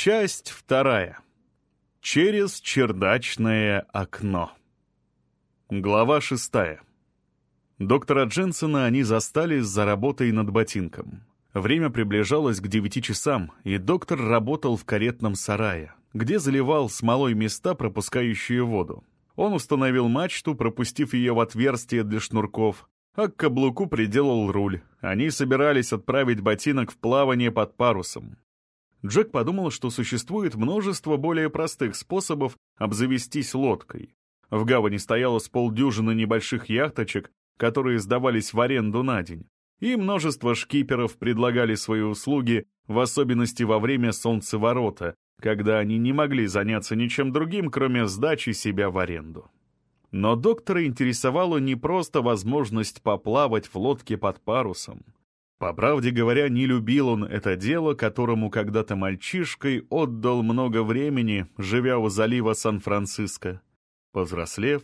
Часть вторая. Через чердачное окно. Глава шестая. Доктора Дженсона они застали за работой над ботинком. Время приближалось к девяти часам, и доктор работал в каретном сарае, где заливал смолой места, пропускающие воду. Он установил мачту, пропустив ее в отверстие для шнурков, а к каблуку приделал руль. Они собирались отправить ботинок в плавание под парусом. Джек подумал, что существует множество более простых способов обзавестись лодкой. В гавани стояло с полдюжины небольших яхточек, которые сдавались в аренду на день, и множество шкиперов предлагали свои услуги, в особенности во время солнцеворота, когда они не могли заняться ничем другим, кроме сдачи себя в аренду. Но доктора интересовала не просто возможность поплавать в лодке под парусом. По правде говоря, не любил он это дело, которому когда-то мальчишкой отдал много времени, живя у залива Сан-Франциско. Повзрослев,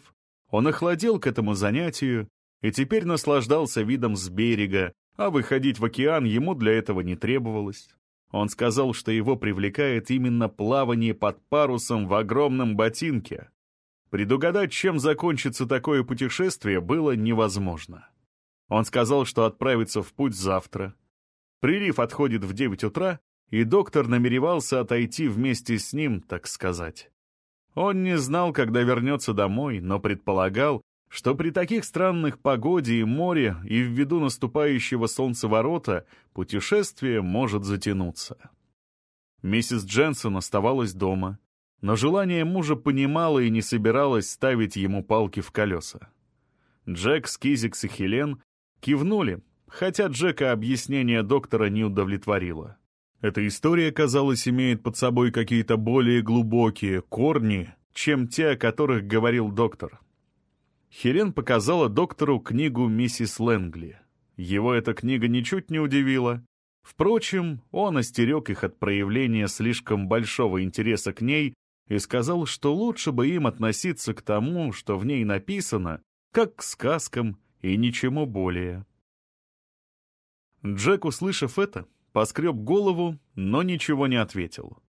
он охладел к этому занятию и теперь наслаждался видом с берега, а выходить в океан ему для этого не требовалось. Он сказал, что его привлекает именно плавание под парусом в огромном ботинке. Предугадать, чем закончится такое путешествие, было невозможно. Он сказал, что отправится в путь завтра. Прилив отходит в 9 утра, и доктор намеревался отойти вместе с ним, так сказать. Он не знал, когда вернется домой, но предполагал, что при таких странных погоде и море и ввиду наступающего солнцеворота путешествие может затянуться. Миссис Дженсон оставалась дома, но желание мужа понимала и не собиралась ставить ему палки в колеса. Джек, Скизикс и Хелен кивнули, хотя Джека объяснение доктора не удовлетворило. Эта история, казалось, имеет под собой какие-то более глубокие корни, чем те, о которых говорил доктор. Хелен показала доктору книгу миссис Лэнгли. Его эта книга ничуть не удивила. Впрочем, он остерег их от проявления слишком большого интереса к ней и сказал, что лучше бы им относиться к тому, что в ней написано, как к сказкам и ничему более. Джек, услышав это, поскреб голову, но ничего не ответил.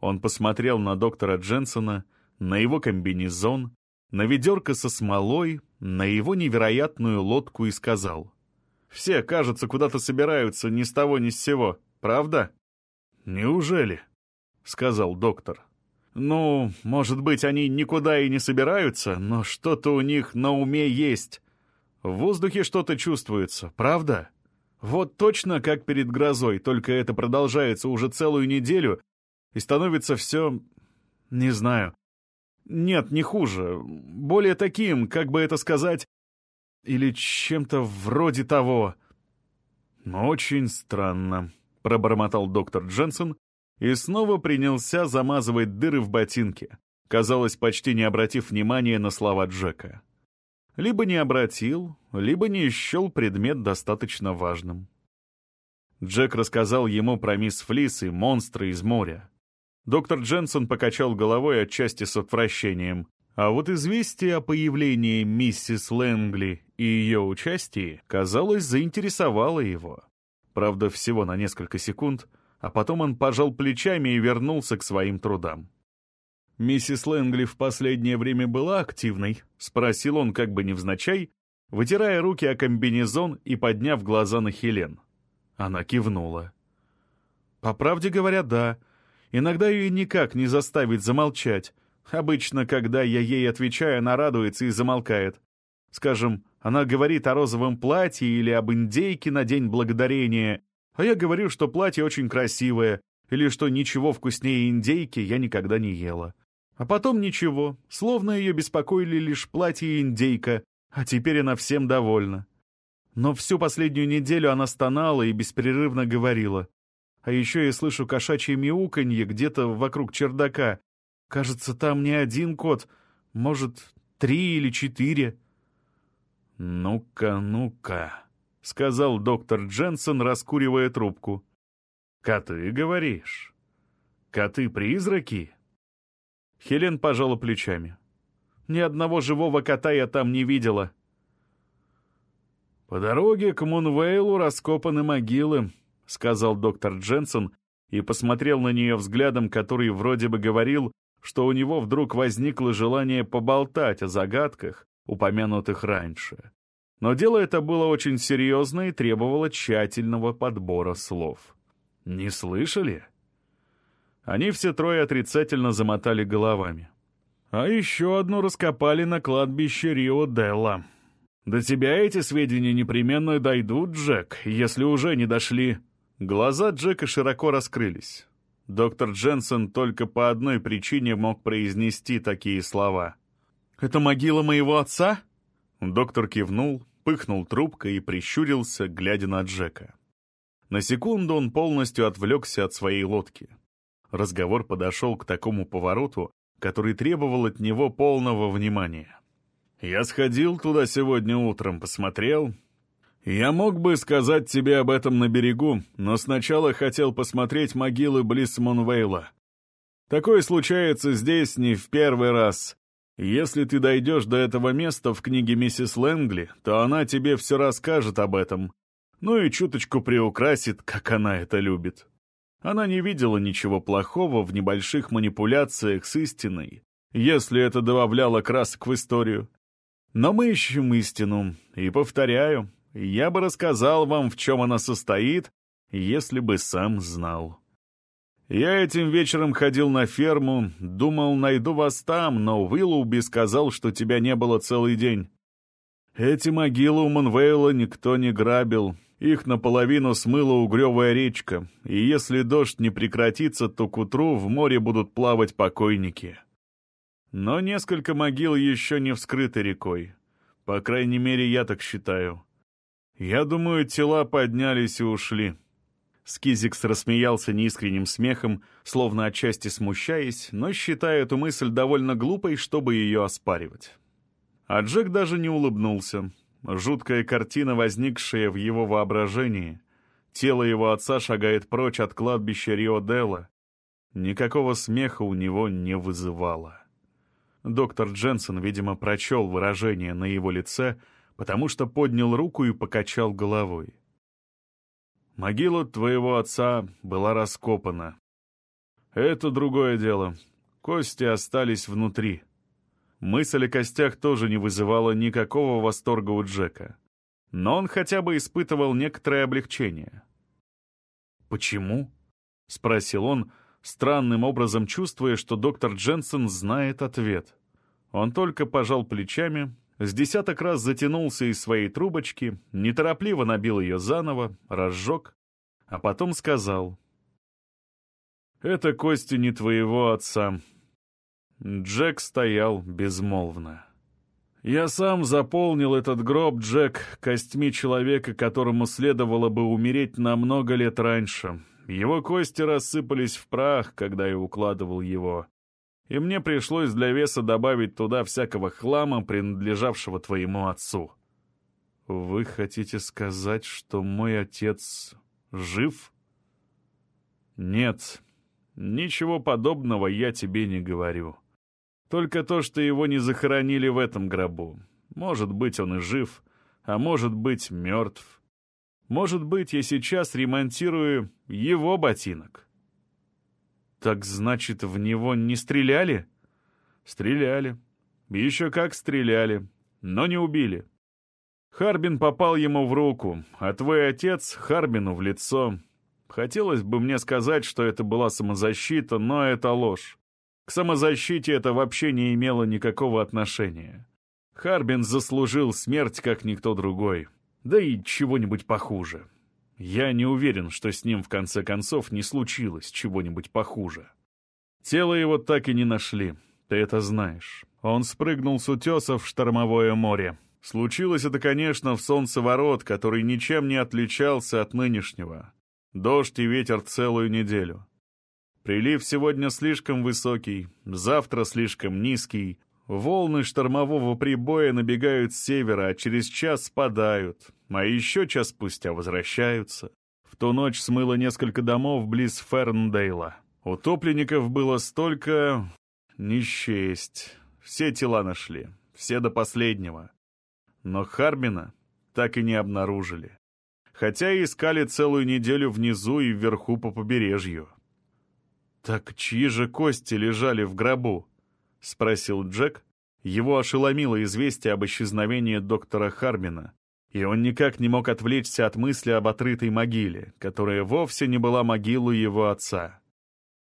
Он посмотрел на доктора Дженсона, на его комбинезон, на ведерко со смолой, на его невероятную лодку и сказал. «Все, кажется, куда-то собираются ни с того ни с сего, правда?» «Неужели?» — сказал доктор. «Ну, может быть, они никуда и не собираются, но что-то у них на уме есть. В воздухе что-то чувствуется, правда? Вот точно как перед грозой, только это продолжается уже целую неделю и становится все... не знаю, нет, не хуже. Более таким, как бы это сказать, или чем-то вроде того. Очень странно, пробормотал доктор Дженсен и снова принялся замазывать дыры в ботинке, казалось, почти не обратив внимания на слова Джека. Либо не обратил, либо не счел предмет достаточно важным. Джек рассказал ему про мисс Флис и монстры из моря. Доктор Дженсон покачал головой отчасти с отвращением. А вот известие о появлении миссис Лэнгли и ее участии, казалось, заинтересовало его. Правда, всего на несколько секунд, а потом он пожал плечами и вернулся к своим трудам. «Миссис Лэнгли в последнее время была активной?» — спросил он как бы невзначай, вытирая руки о комбинезон и подняв глаза на Хелен. Она кивнула. «По правде говоря, да», Иногда ее никак не заставить замолчать. Обычно, когда я ей отвечаю, она радуется и замолкает. Скажем, она говорит о розовом платье или об индейке на День Благодарения, а я говорю, что платье очень красивое, или что ничего вкуснее индейки я никогда не ела. А потом ничего, словно ее беспокоили лишь платье и индейка, а теперь она всем довольна. Но всю последнюю неделю она стонала и беспрерывно говорила. А еще я слышу кошачье мяуканье где-то вокруг чердака. Кажется, там не один кот, может, три или четыре. «Ну-ка, ну-ка», — сказал доктор Дженсен, раскуривая трубку. «Коты, говоришь? Коты-призраки?» Хелен пожала плечами. «Ни одного живого кота я там не видела». «По дороге к Мунвейлу раскопаны могилы», — сказал доктор Дженсен, и посмотрел на нее взглядом, который вроде бы говорил, что у него вдруг возникло желание поболтать о загадках, упомянутых раньше. Но дело это было очень серьезно и требовало тщательного подбора слов. «Не слышали?» Они все трое отрицательно замотали головами. «А еще одну раскопали на кладбище Рио-Делла. До тебя эти сведения непременно дойдут, Джек, если уже не дошли». Глаза Джека широко раскрылись. Доктор Дженсен только по одной причине мог произнести такие слова. «Это могила моего отца?» Доктор кивнул, пыхнул трубкой и прищурился, глядя на Джека. На секунду он полностью отвлекся от своей лодки. Разговор подошел к такому повороту, который требовал от него полного внимания. «Я сходил туда сегодня утром, посмотрел. Я мог бы сказать тебе об этом на берегу, но сначала хотел посмотреть могилы близ Монвейла. Такое случается здесь не в первый раз, если ты дойдешь до этого места в книге миссис Лэнгли, то она тебе все расскажет об этом. Ну и чуточку приукрасит, как она это любит. Она не видела ничего плохого в небольших манипуляциях с истиной, если это добавляло красок в историю. Но мы ищем истину, и, повторяю, я бы рассказал вам, в чем она состоит, если бы сам знал. Я этим вечером ходил на ферму, думал, найду вас там, но Уиллоуби сказал, что тебя не было целый день. Эти могилы у Монвейла никто не грабил, их наполовину смыла угревая речка, и если дождь не прекратится, то к утру в море будут плавать покойники. Но несколько могил еще не вскрыты рекой. По крайней мере, я так считаю. Я думаю, тела поднялись и ушли. Скизикс рассмеялся неискренним смехом, словно отчасти смущаясь, но считая эту мысль довольно глупой, чтобы ее оспаривать. А Джек даже не улыбнулся. Жуткая картина, возникшая в его воображении. Тело его отца шагает прочь от кладбища Рио-Делла. Никакого смеха у него не вызывало. Доктор Дженсен, видимо, прочел выражение на его лице, потому что поднял руку и покачал головой. Могила твоего отца была раскопана. Это другое дело. Кости остались внутри. Мысль о костях тоже не вызывала никакого восторга у Джека. Но он хотя бы испытывал некоторое облегчение. «Почему?» — спросил он, странным образом чувствуя, что доктор Дженсен знает ответ. Он только пожал плечами, с десяток раз затянулся из своей трубочки, неторопливо набил ее заново, разжег, а потом сказал. «Это кости не твоего отца». Джек стоял безмолвно. «Я сам заполнил этот гроб, Джек, костьми человека, которому следовало бы умереть намного лет раньше. Его кости рассыпались в прах, когда я укладывал его и мне пришлось для веса добавить туда всякого хлама, принадлежавшего твоему отцу. Вы хотите сказать, что мой отец жив? Нет, ничего подобного я тебе не говорю. Только то, что его не захоронили в этом гробу. Может быть, он и жив, а может быть, мертв. Может быть, я сейчас ремонтирую его ботинок. «Так значит, в него не стреляли?» «Стреляли. Еще как стреляли. Но не убили. Харбин попал ему в руку, а твой отец — Харбину в лицо. Хотелось бы мне сказать, что это была самозащита, но это ложь. К самозащите это вообще не имело никакого отношения. Харбин заслужил смерть, как никто другой. Да и чего-нибудь похуже. Я не уверен, что с ним в конце концов не случилось чего-нибудь похуже. Тело его так и не нашли, ты это знаешь. Он спрыгнул с утеса в штормовое море. Случилось это, конечно, в солнцеворот, который ничем не отличался от нынешнего. Дождь и ветер целую неделю. Прилив сегодня слишком высокий, завтра слишком низкий. Волны штормового прибоя набегают с севера, а через час спадают а еще час спустя возвращаются. В ту ночь смыло несколько домов близ Ферндейла. Утопленников было столько... не. Все тела нашли, все до последнего. Но Харбина так и не обнаружили. Хотя и искали целую неделю внизу и вверху по побережью. «Так чьи же кости лежали в гробу?» — спросил Джек. Его ошеломило известие об исчезновении доктора Хармина, и он никак не мог отвлечься от мысли об отрытой могиле, которая вовсе не была могилой его отца.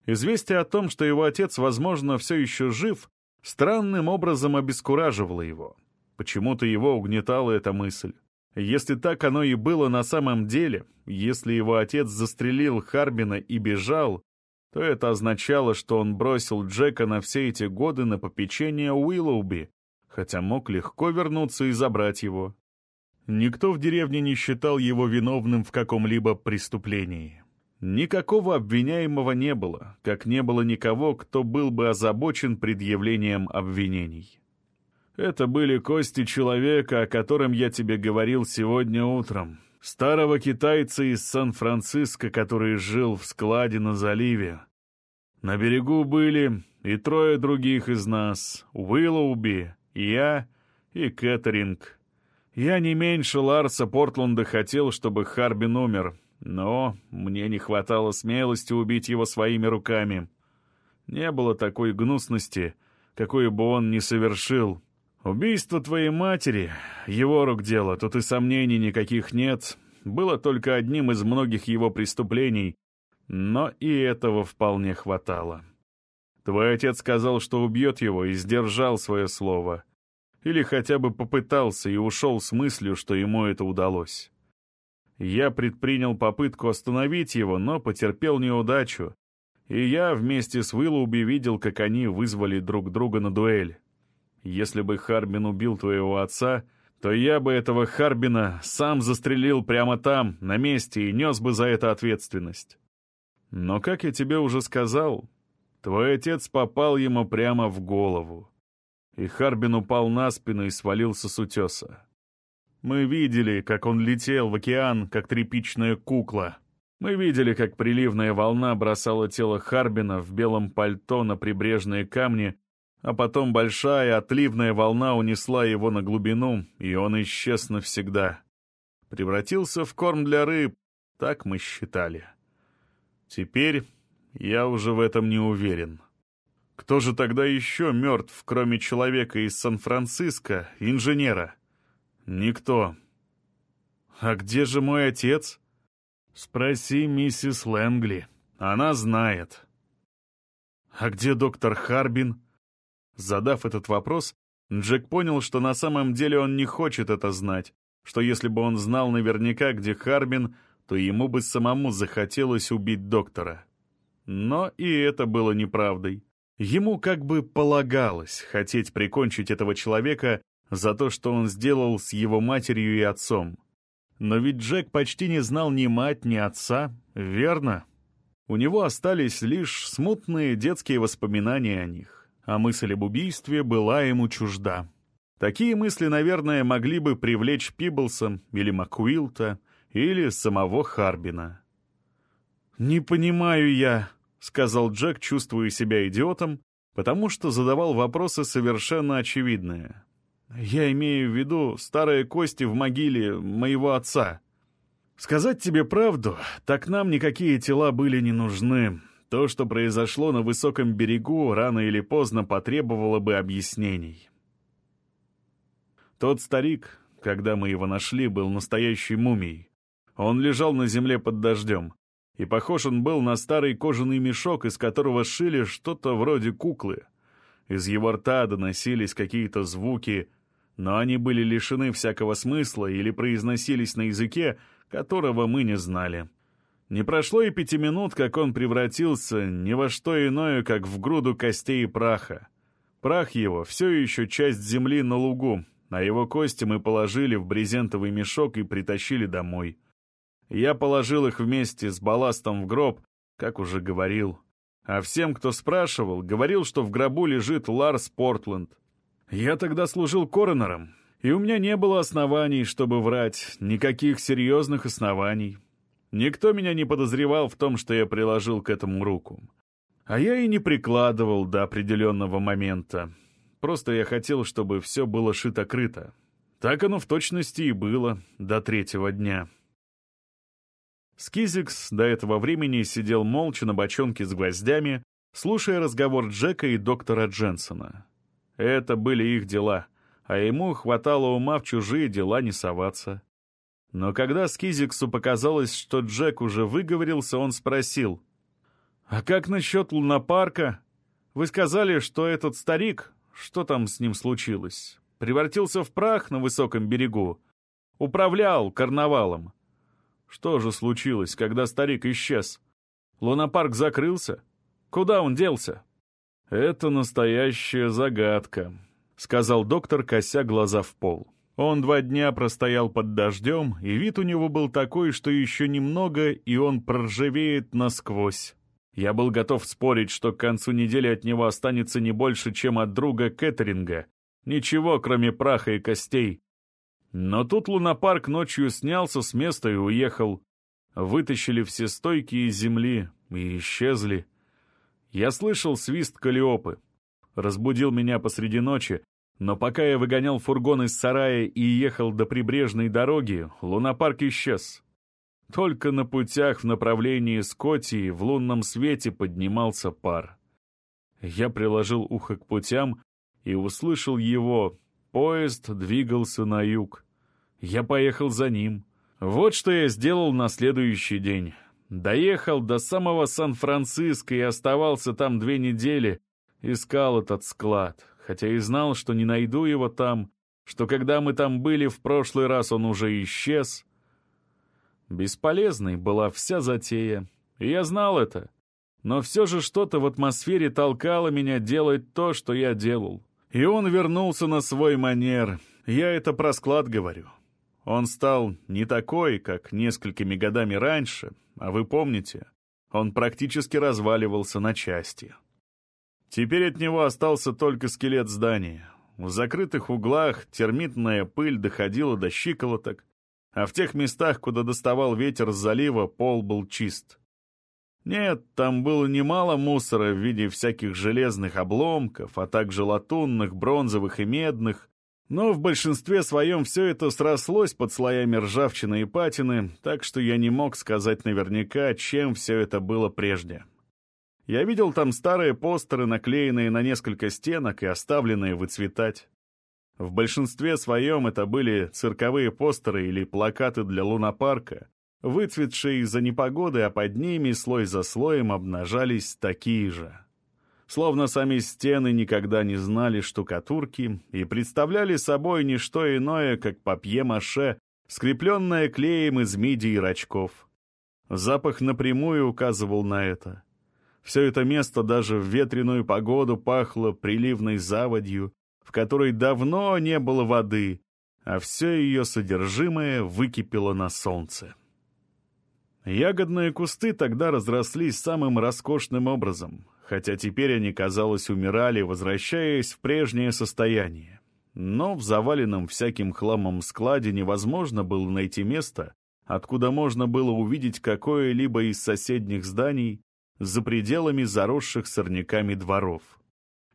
Известие о том, что его отец, возможно, все еще жив, странным образом обескураживало его. Почему-то его угнетала эта мысль. Если так оно и было на самом деле, если его отец застрелил Харбина и бежал, то это означало, что он бросил Джека на все эти годы на попечение Уиллоуби, хотя мог легко вернуться и забрать его. Никто в деревне не считал его виновным в каком-либо преступлении. Никакого обвиняемого не было, как не было никого, кто был бы озабочен предъявлением обвинений. Это были кости человека, о котором я тебе говорил сегодня утром. Старого китайца из Сан-Франциско, который жил в складе на заливе. На берегу были и трое других из нас — Уиллоуби, я и Кэтеринг. Я не меньше Ларса Портланда хотел, чтобы Харбин умер, но мне не хватало смелости убить его своими руками. Не было такой гнусности, какой бы он ни совершил. Убийство твоей матери — его рук дело, тут и сомнений никаких нет. Было только одним из многих его преступлений, но и этого вполне хватало. Твой отец сказал, что убьет его, и сдержал свое слово. Или хотя бы попытался и ушел с мыслью, что ему это удалось. Я предпринял попытку остановить его, но потерпел неудачу, и я вместе с Уиллоуби видел, как они вызвали друг друга на дуэль. Если бы Харбин убил твоего отца, то я бы этого Харбина сам застрелил прямо там, на месте, и нес бы за это ответственность. Но, как я тебе уже сказал, твой отец попал ему прямо в голову. И Харбин упал на спину и свалился с утеса. Мы видели, как он летел в океан, как тряпичная кукла. Мы видели, как приливная волна бросала тело Харбина в белом пальто на прибрежные камни а потом большая отливная волна унесла его на глубину, и он исчез навсегда. Превратился в корм для рыб, так мы считали. Теперь я уже в этом не уверен. Кто же тогда еще мертв, кроме человека из Сан-Франциско, инженера? Никто. А где же мой отец? Спроси миссис Лэнгли. Она знает. А где доктор Харбин? Задав этот вопрос, Джек понял, что на самом деле он не хочет это знать, что если бы он знал наверняка, где Харбин, то ему бы самому захотелось убить доктора. Но и это было неправдой. Ему как бы полагалось хотеть прикончить этого человека за то, что он сделал с его матерью и отцом. Но ведь Джек почти не знал ни мать, ни отца, верно? У него остались лишь смутные детские воспоминания о них а мысль об убийстве была ему чужда. Такие мысли, наверное, могли бы привлечь Пиблса или Макуилта, или самого Харбина. «Не понимаю я», — сказал Джек, чувствуя себя идиотом, потому что задавал вопросы совершенно очевидные. «Я имею в виду старые кости в могиле моего отца. Сказать тебе правду, так нам никакие тела были не нужны. То, что произошло на высоком берегу, рано или поздно потребовало бы объяснений. Тот старик, когда мы его нашли, был настоящей мумией. Он лежал на земле под дождем, и похож он был на старый кожаный мешок, из которого шили что-то вроде куклы. Из его рта доносились какие-то звуки, но они были лишены всякого смысла или произносились на языке, которого мы не знали. Не прошло и пяти минут, как он превратился ни во что иное, как в груду костей и праха. Прах его все еще часть земли на лугу, а его кости мы положили в брезентовый мешок и притащили домой. Я положил их вместе с балластом в гроб, как уже говорил. А всем, кто спрашивал, говорил, что в гробу лежит Ларс Портленд. Я тогда служил коронером, и у меня не было оснований, чтобы врать, никаких серьезных оснований. Никто меня не подозревал в том, что я приложил к этому руку. А я и не прикладывал до определенного момента. Просто я хотел, чтобы все было шито-крыто. Так оно в точности и было до третьего дня. Скизикс до этого времени сидел молча на бочонке с гвоздями, слушая разговор Джека и доктора Дженсона. Это были их дела, а ему хватало ума в чужие дела не соваться. Но когда Скизиксу показалось, что Джек уже выговорился, он спросил, «А как насчет лунопарка? Вы сказали, что этот старик, что там с ним случилось, превратился в прах на высоком берегу, управлял карнавалом. Что же случилось, когда старик исчез? Лунопарк закрылся? Куда он делся?» «Это настоящая загадка», — сказал доктор, кося глаза в пол. Он два дня простоял под дождем, и вид у него был такой, что еще немного, и он проржавеет насквозь. Я был готов спорить, что к концу недели от него останется не больше, чем от друга Кэтеринга. Ничего, кроме праха и костей. Но тут лунопарк ночью снялся с места и уехал. Вытащили все стойки из земли и исчезли. Я слышал свист калиопы. Разбудил меня посреди ночи, но пока я выгонял фургон из сарая и ехал до прибрежной дороги, лунопарк исчез. Только на путях в направлении Скотии в лунном свете поднимался пар. Я приложил ухо к путям и услышал его. Поезд двигался на юг. Я поехал за ним. Вот что я сделал на следующий день. Доехал до самого Сан-Франциско и оставался там две недели. Искал этот склад, хотя и знал, что не найду его там, что когда мы там были в прошлый раз, он уже исчез — Бесполезной была вся затея, и я знал это. Но все же что-то в атмосфере толкало меня делать то, что я делал. И он вернулся на свой манер. Я это про склад говорю. Он стал не такой, как несколькими годами раньше, а вы помните, он практически разваливался на части. Теперь от него остался только скелет здания. В закрытых углах термитная пыль доходила до щиколоток, а в тех местах, куда доставал ветер с залива, пол был чист. Нет, там было немало мусора в виде всяких железных обломков, а также латунных, бронзовых и медных, но в большинстве своем все это срослось под слоями ржавчины и патины, так что я не мог сказать наверняка, чем все это было прежде. Я видел там старые постеры, наклеенные на несколько стенок и оставленные выцветать. В большинстве своем это были цирковые постеры или плакаты для лунопарка, выцветшие из-за непогоды, а под ними слой за слоем обнажались такие же. Словно сами стены никогда не знали штукатурки и представляли собой не что иное, как папье-маше, скрепленное клеем из мидий и рачков. Запах напрямую указывал на это. Все это место даже в ветреную погоду пахло приливной заводью, в которой давно не было воды, а все ее содержимое выкипело на солнце. Ягодные кусты тогда разрослись самым роскошным образом, хотя теперь они, казалось, умирали, возвращаясь в прежнее состояние. Но в заваленном всяким хламом складе невозможно было найти место, откуда можно было увидеть какое-либо из соседних зданий за пределами заросших сорняками дворов.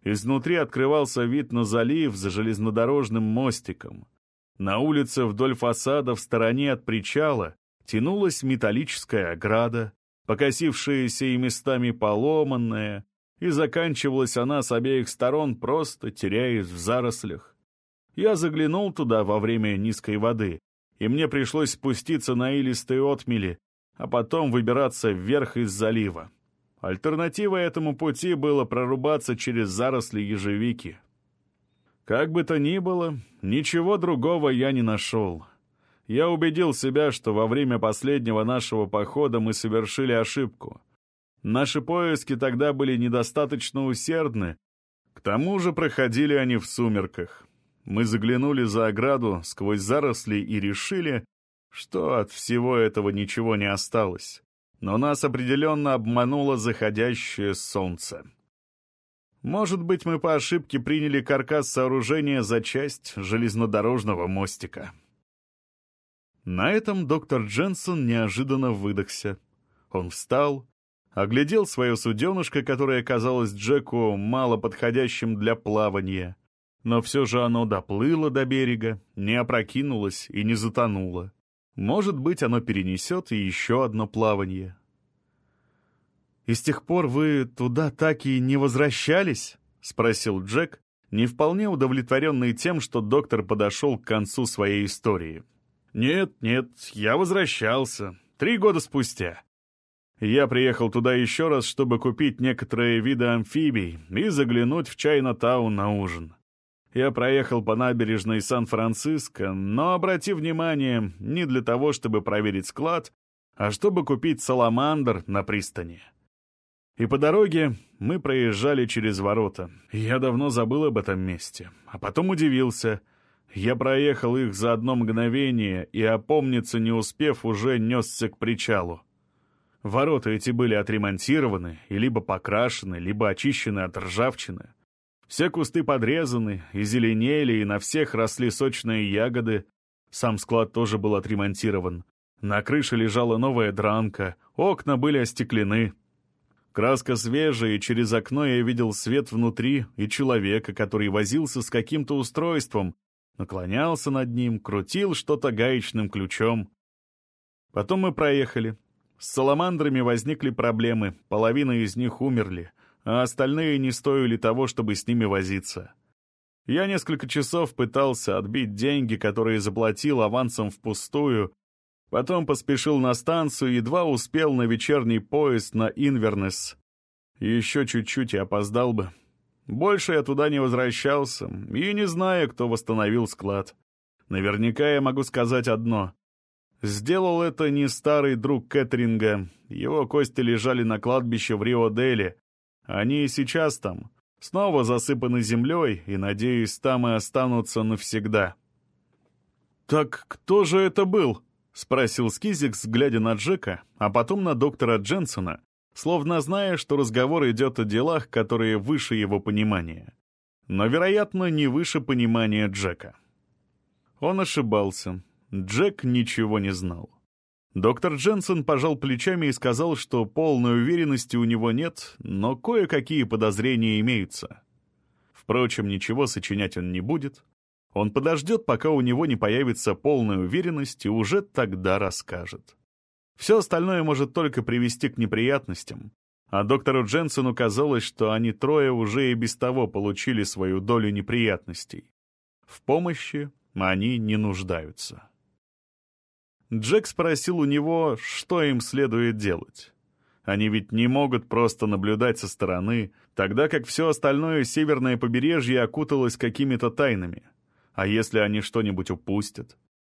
Изнутри открывался вид на залив за железнодорожным мостиком. На улице вдоль фасада в стороне от причала тянулась металлическая ограда, покосившаяся и местами поломанная, и заканчивалась она с обеих сторон, просто теряясь в зарослях. Я заглянул туда во время низкой воды, и мне пришлось спуститься на илистые отмели, а потом выбираться вверх из залива. Альтернативой этому пути было прорубаться через заросли ежевики. Как бы то ни было, ничего другого я не нашел. Я убедил себя, что во время последнего нашего похода мы совершили ошибку. Наши поиски тогда были недостаточно усердны, к тому же проходили они в сумерках. Мы заглянули за ограду сквозь заросли и решили, что от всего этого ничего не осталось но нас определенно обмануло заходящее солнце. Может быть, мы по ошибке приняли каркас сооружения за часть железнодорожного мостика. На этом доктор Дженсон неожиданно выдохся. Он встал, оглядел свое суденышко, которое казалось Джеку мало подходящим для плавания, но все же оно доплыло до берега, не опрокинулось и не затонуло. Может быть, оно перенесет и еще одно плавание. «И с тех пор вы туда так и не возвращались?» — спросил Джек, не вполне удовлетворенный тем, что доктор подошел к концу своей истории. «Нет, нет, я возвращался. Три года спустя. Я приехал туда еще раз, чтобы купить некоторые виды амфибий и заглянуть в Чайна-таун на ужин. Я проехал по набережной Сан-Франциско, но, обрати внимание, не для того, чтобы проверить склад, а чтобы купить саламандр на пристани. И по дороге мы проезжали через ворота. Я давно забыл об этом месте, а потом удивился. Я проехал их за одно мгновение и, опомниться не успев, уже несся к причалу. Ворота эти были отремонтированы и либо покрашены, либо очищены от ржавчины. Все кусты подрезаны и зеленели, и на всех росли сочные ягоды. Сам склад тоже был отремонтирован. На крыше лежала новая дранка, окна были остеклены. Краска свежая, и через окно я видел свет внутри и человека, который возился с каким-то устройством, наклонялся над ним, крутил что-то гаечным ключом. Потом мы проехали. С саламандрами возникли проблемы, половина из них умерли, а остальные не стоили того, чтобы с ними возиться. Я несколько часов пытался отбить деньги, которые заплатил авансом впустую, Потом поспешил на станцию, едва успел на вечерний поезд на Инвернес. Еще чуть-чуть и опоздал бы. Больше я туда не возвращался, и не знаю, кто восстановил склад. Наверняка я могу сказать одно. Сделал это не старый друг Кэтринга. Его кости лежали на кладбище в Рио-Деле. Они и сейчас там. Снова засыпаны землей, и, надеюсь, там и останутся навсегда. «Так кто же это был?» — спросил Скизикс, глядя на Джека, а потом на доктора Дженсона, словно зная, что разговор идет о делах, которые выше его понимания. Но, вероятно, не выше понимания Джека. Он ошибался. Джек ничего не знал. Доктор Дженсон пожал плечами и сказал, что полной уверенности у него нет, но кое-какие подозрения имеются. Впрочем, ничего сочинять он не будет, он подождет, пока у него не появится полная уверенность, и уже тогда расскажет. Все остальное может только привести к неприятностям. А доктору Дженсену казалось, что они трое уже и без того получили свою долю неприятностей. В помощи они не нуждаются. Джек спросил у него, что им следует делать. Они ведь не могут просто наблюдать со стороны, тогда как все остальное северное побережье окуталось какими-то тайнами. А если они что-нибудь упустят?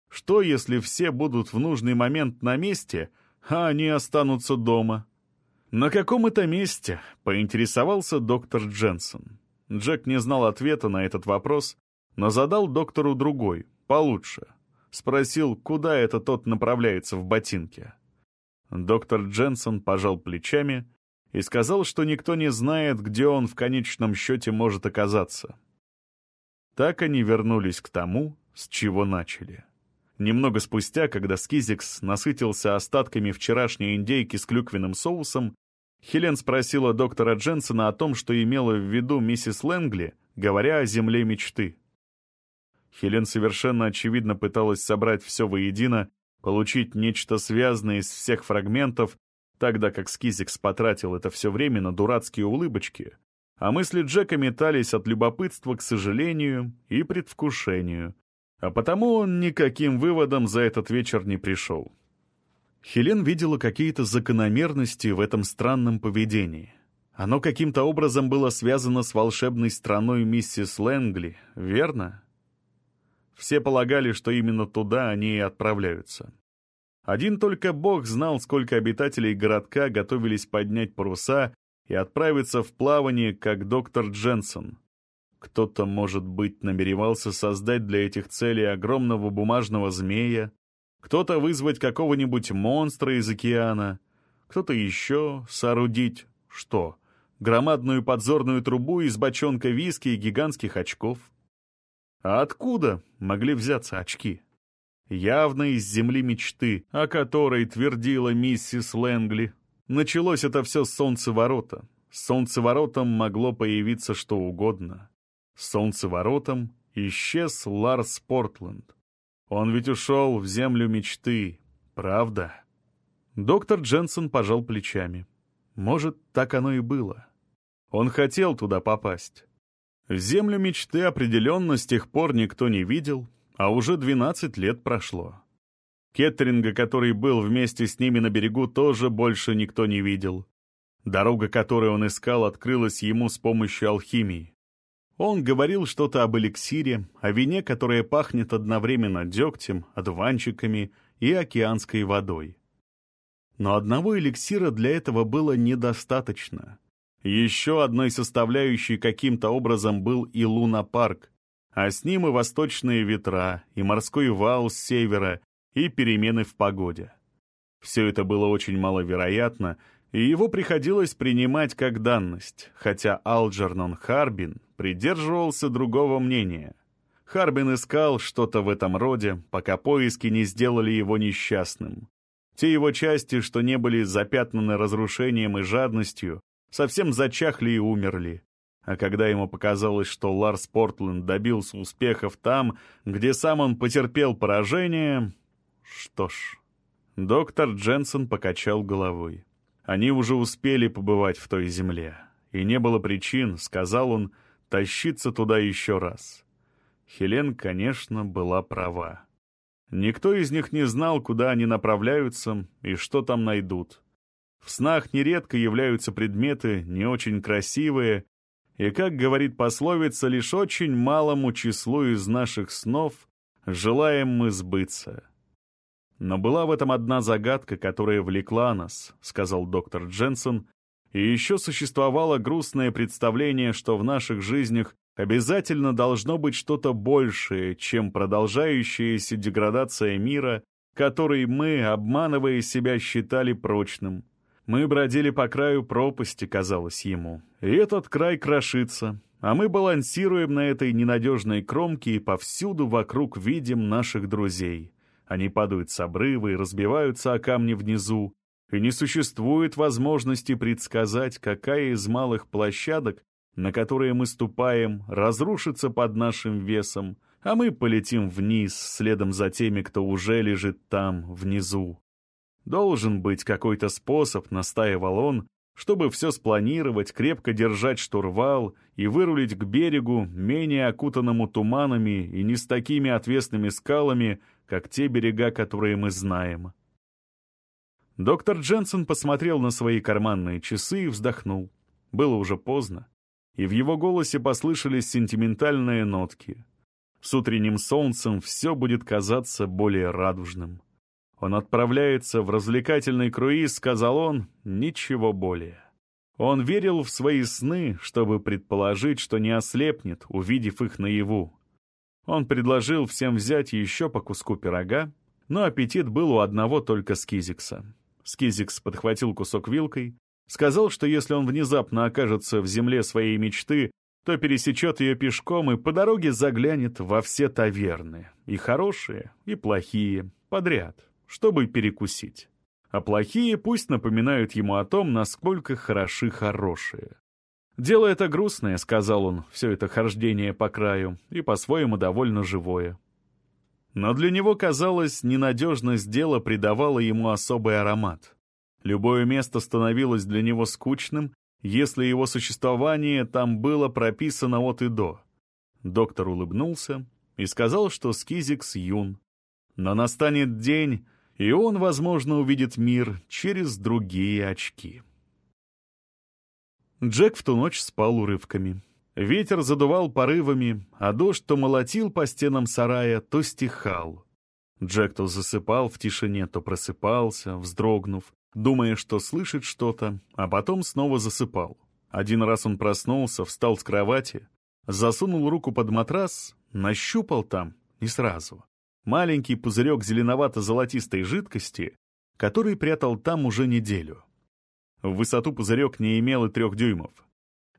Что, если все будут в нужный момент на месте, а они останутся дома? На каком это месте? Поинтересовался доктор Дженсон. Джек не знал ответа на этот вопрос, но задал доктору другой, получше. Спросил, куда это тот направляется в ботинке. Доктор Дженсон пожал плечами и сказал, что никто не знает, где он в конечном счете может оказаться. Так они вернулись к тому, с чего начали. Немного спустя, когда Скизикс насытился остатками вчерашней индейки с клюквенным соусом, Хелен спросила доктора Дженсона о том, что имела в виду миссис Лэнгли, говоря о земле мечты. Хелен совершенно очевидно пыталась собрать все воедино, получить нечто связанное из всех фрагментов, тогда как Скизикс потратил это все время на дурацкие улыбочки, а мысли Джека метались от любопытства к сожалению и предвкушению, а потому он никаким выводом за этот вечер не пришел. Хелен видела какие-то закономерности в этом странном поведении. Оно каким-то образом было связано с волшебной страной миссис Лэнгли, верно? Все полагали, что именно туда они и отправляются. Один только Бог знал, сколько обитателей городка готовились поднять паруса и отправиться в плавание, как доктор Дженсон. Кто-то, может быть, намеревался создать для этих целей огромного бумажного змея, кто-то вызвать какого-нибудь монстра из океана, кто-то еще соорудить что? Громадную подзорную трубу из бочонка виски и гигантских очков. А откуда могли взяться очки? Явно из земли мечты, о которой твердила миссис Лэнгли. Началось это все с солнцеворота. С солнцеворотом могло появиться что угодно. С солнцеворотом исчез Ларс Портленд. Он ведь ушел в землю мечты, правда? Доктор Дженсен пожал плечами. Может, так оно и было. Он хотел туда попасть. Землю мечты определенно с тех пор никто не видел, а уже 12 лет прошло. Кеттеринга, который был вместе с ними на берегу, тоже больше никто не видел. Дорога, которую он искал, открылась ему с помощью алхимии. Он говорил что-то об эликсире, о вине, которое пахнет одновременно дегтем, одуванчиками и океанской водой. Но одного эликсира для этого было недостаточно. Еще одной составляющей каким-то образом был и лунопарк, а с ним и восточные ветра, и морской вал с севера, и перемены в погоде. Все это было очень маловероятно, и его приходилось принимать как данность, хотя Алджернон Харбин придерживался другого мнения. Харбин искал что-то в этом роде, пока поиски не сделали его несчастным. Те его части, что не были запятнаны разрушением и жадностью, совсем зачахли и умерли. А когда ему показалось, что Ларс Портленд добился успехов там, где сам он потерпел поражение... Что ж... Доктор Дженсен покачал головой. Они уже успели побывать в той земле, и не было причин, сказал он, тащиться туда еще раз. Хелен, конечно, была права. Никто из них не знал, куда они направляются и что там найдут. В снах нередко являются предметы не очень красивые и, как говорит пословица, лишь очень малому числу из наших снов желаем мы сбыться. Но была в этом одна загадка, которая влекла нас, сказал доктор Дженсен, и еще существовало грустное представление, что в наших жизнях обязательно должно быть что-то большее, чем продолжающаяся деградация мира, который мы, обманывая себя, считали прочным. Мы бродили по краю пропасти, казалось ему. И этот край крошится, а мы балансируем на этой ненадежной кромке и повсюду вокруг видим наших друзей. Они падают с обрыва и разбиваются о камни внизу, и не существует возможности предсказать, какая из малых площадок, на которые мы ступаем, разрушится под нашим весом, а мы полетим вниз, следом за теми, кто уже лежит там, внизу. Должен быть какой-то способ, настаивал он, чтобы все спланировать, крепко держать штурвал и вырулить к берегу, менее окутанному туманами и не с такими отвесными скалами, как те берега, которые мы знаем. Доктор Дженсен посмотрел на свои карманные часы и вздохнул. Было уже поздно, и в его голосе послышались сентиментальные нотки. С утренним солнцем все будет казаться более радужным. Он отправляется в развлекательный круиз, сказал он, ничего более. Он верил в свои сны, чтобы предположить, что не ослепнет, увидев их наяву. Он предложил всем взять еще по куску пирога, но аппетит был у одного только Скизикса. Скизикс подхватил кусок вилкой, сказал, что если он внезапно окажется в земле своей мечты, то пересечет ее пешком и по дороге заглянет во все таверны, и хорошие, и плохие, подряд чтобы перекусить. А плохие пусть напоминают ему о том, насколько хороши хорошие. «Дело это грустное», — сказал он, — «все это хождение по краю, и по-своему довольно живое». Но для него, казалось, ненадежность дела придавала ему особый аромат. Любое место становилось для него скучным, если его существование там было прописано от и до. Доктор улыбнулся и сказал, что Скизикс юн. Но настанет день, и он, возможно, увидит мир через другие очки. Джек в ту ночь спал урывками. Ветер задувал порывами, а дождь то молотил по стенам сарая, то стихал. Джек то засыпал в тишине, то просыпался, вздрогнув, думая, что слышит что-то, а потом снова засыпал. Один раз он проснулся, встал с кровати, засунул руку под матрас, нащупал там, не сразу, маленький пузырек зеленовато-золотистой жидкости, который прятал там уже неделю. В высоту пузырек не имел и трех дюймов.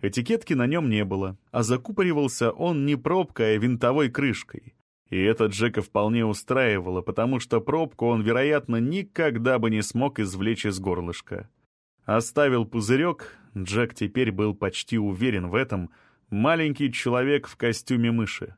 Этикетки на нем не было, а закупоривался он не пробкой, а винтовой крышкой. И это Джека вполне устраивало, потому что пробку он, вероятно, никогда бы не смог извлечь из горлышка. Оставил пузырек, Джек теперь был почти уверен в этом, маленький человек в костюме мыши.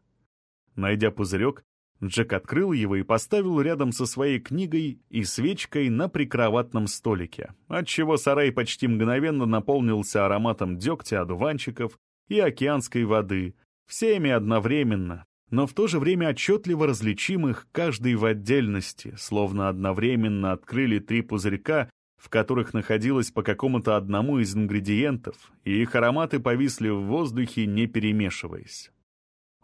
Найдя пузырек, Джек открыл его и поставил рядом со своей книгой и свечкой на прикроватном столике, отчего сарай почти мгновенно наполнился ароматом дегтя, одуванчиков и океанской воды, всеми одновременно, но в то же время отчетливо различимых каждый в отдельности, словно одновременно открыли три пузырька, в которых находилось по какому-то одному из ингредиентов, и их ароматы повисли в воздухе, не перемешиваясь.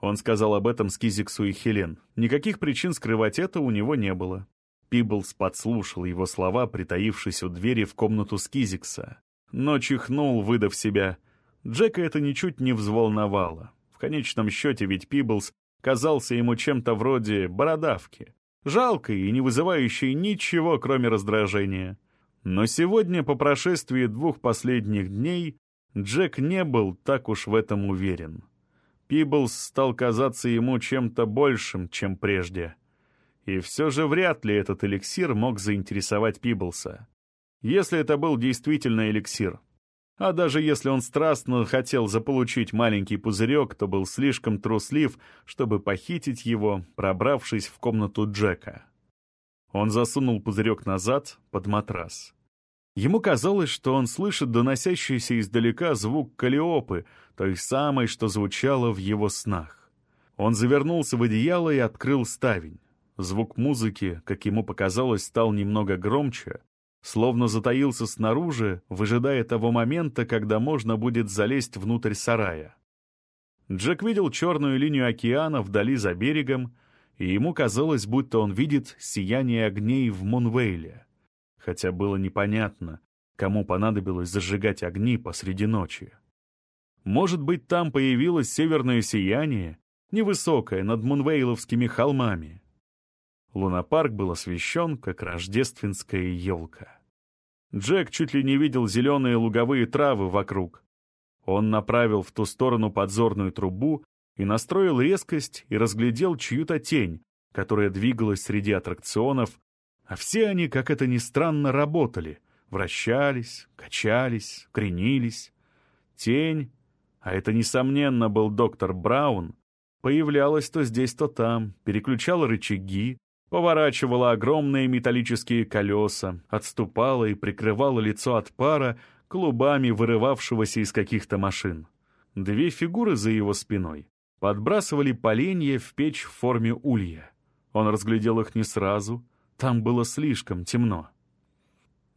Он сказал об этом Скизиксу и Хелен. Никаких причин скрывать это у него не было. Пиблс подслушал его слова, притаившись у двери в комнату Скизикса. Но чихнул, выдав себя. Джека это ничуть не взволновало. В конечном счете ведь Пиблс казался ему чем-то вроде бородавки. Жалкой и не вызывающей ничего, кроме раздражения. Но сегодня, по прошествии двух последних дней, Джек не был так уж в этом уверен. Пиблс стал казаться ему чем-то большим, чем прежде. И все же вряд ли этот эликсир мог заинтересовать Пиблса. Если это был действительно эликсир. А даже если он страстно хотел заполучить маленький пузырек, то был слишком труслив, чтобы похитить его, пробравшись в комнату Джека. Он засунул пузырек назад, под матрас. Ему казалось, что он слышит доносящийся издалека звук калиопы, той самой, что звучало в его снах. Он завернулся в одеяло и открыл ставень. Звук музыки, как ему показалось, стал немного громче, словно затаился снаружи, выжидая того момента, когда можно будет залезть внутрь сарая. Джек видел черную линию океана вдали за берегом, и ему казалось, будто он видит сияние огней в Мунвейле хотя было непонятно, кому понадобилось зажигать огни посреди ночи. Может быть, там появилось северное сияние, невысокое, над Мунвейловскими холмами. Лунопарк был освещен, как рождественская елка. Джек чуть ли не видел зеленые луговые травы вокруг. Он направил в ту сторону подзорную трубу и настроил резкость и разглядел чью-то тень, которая двигалась среди аттракционов, а все они, как это ни странно, работали. Вращались, качались, кренились. Тень, а это, несомненно, был доктор Браун, появлялась то здесь, то там, переключала рычаги, поворачивала огромные металлические колеса, отступала и прикрывала лицо от пара клубами вырывавшегося из каких-то машин. Две фигуры за его спиной подбрасывали поленья в печь в форме улья. Он разглядел их не сразу, там было слишком темно.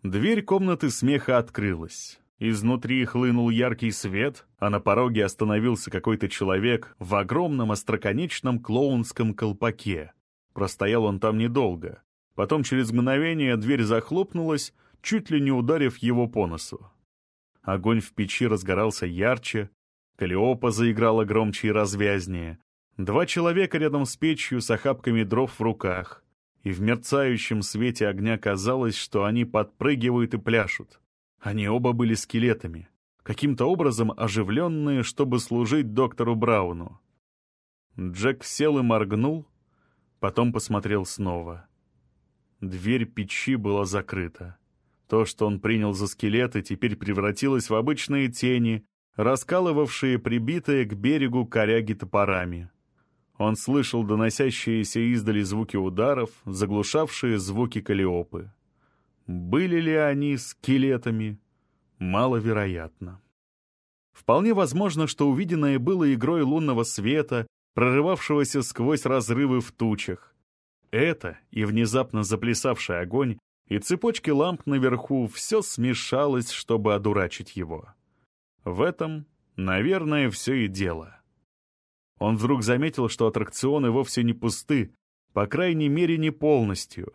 Дверь комнаты смеха открылась. Изнутри хлынул яркий свет, а на пороге остановился какой-то человек в огромном остроконечном клоунском колпаке. Простоял он там недолго. Потом через мгновение дверь захлопнулась, чуть ли не ударив его по носу. Огонь в печи разгорался ярче, Калиопа заиграла громче и развязнее. Два человека рядом с печью с охапками дров в руках и в мерцающем свете огня казалось, что они подпрыгивают и пляшут. Они оба были скелетами, каким-то образом оживленные, чтобы служить доктору Брауну. Джек сел и моргнул, потом посмотрел снова. Дверь печи была закрыта. То, что он принял за скелеты, теперь превратилось в обычные тени, раскалывавшие прибитые к берегу коряги топорами. Он слышал доносящиеся издали звуки ударов, заглушавшие звуки калиопы. Были ли они скелетами? Маловероятно. Вполне возможно, что увиденное было игрой лунного света, прорывавшегося сквозь разрывы в тучах. Это и внезапно заплясавший огонь, и цепочки ламп наверху все смешалось, чтобы одурачить его. В этом, наверное, все и дело. Он вдруг заметил, что аттракционы вовсе не пусты, по крайней мере, не полностью.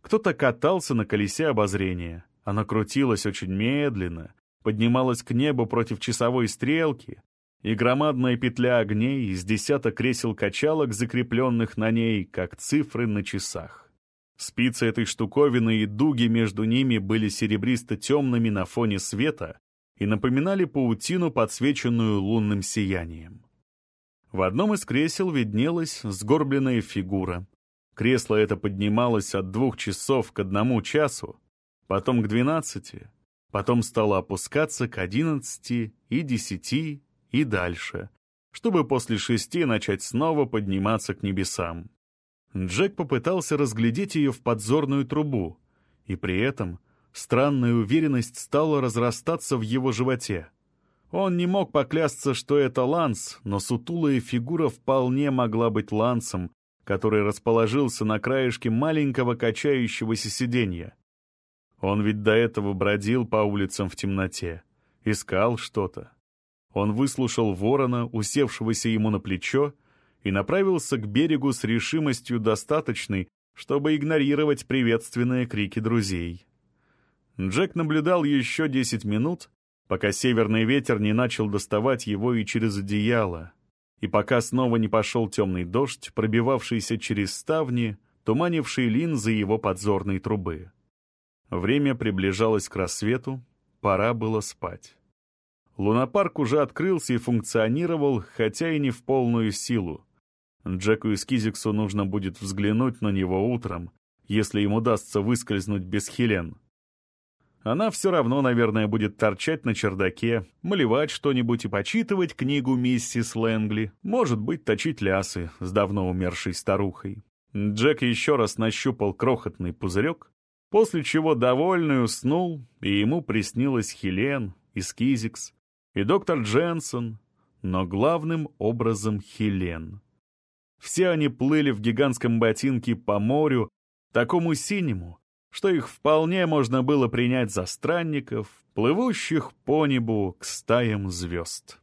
Кто-то катался на колесе обозрения. Оно крутилось очень медленно, поднималось к небу против часовой стрелки, и громадная петля огней из десяток кресел-качалок, закрепленных на ней, как цифры на часах. Спицы этой штуковины и дуги между ними были серебристо-темными на фоне света и напоминали паутину, подсвеченную лунным сиянием. В одном из кресел виднелась сгорбленная фигура. Кресло это поднималось от двух часов к одному часу, потом к двенадцати, потом стало опускаться к одиннадцати и десяти и дальше, чтобы после шести начать снова подниматься к небесам. Джек попытался разглядеть ее в подзорную трубу, и при этом странная уверенность стала разрастаться в его животе. Он не мог поклясться, что это Ланс, но сутулая фигура вполне могла быть Лансом, который расположился на краешке маленького качающегося сиденья. Он ведь до этого бродил по улицам в темноте, искал что-то. Он выслушал ворона, усевшегося ему на плечо, и направился к берегу с решимостью достаточной, чтобы игнорировать приветственные крики друзей. Джек наблюдал еще десять минут, пока северный ветер не начал доставать его и через одеяло, и пока снова не пошел темный дождь, пробивавшийся через ставни, туманивший линзы его подзорной трубы. Время приближалось к рассвету, пора было спать. Лунопарк уже открылся и функционировал, хотя и не в полную силу. Джеку и Скизиксу нужно будет взглянуть на него утром, если им удастся выскользнуть без Хелен. Она все равно, наверное, будет торчать на чердаке, малевать что-нибудь и почитывать книгу миссис Лэнгли, может быть, точить лясы с давно умершей старухой. Джек еще раз нащупал крохотный пузырек, после чего довольный уснул, и ему приснилась Хелен и Скизикс, и доктор Дженсон, но главным образом Хелен. Все они плыли в гигантском ботинке по морю, такому синему, что их вполне можно было принять за странников, плывущих по небу к стаям звезд.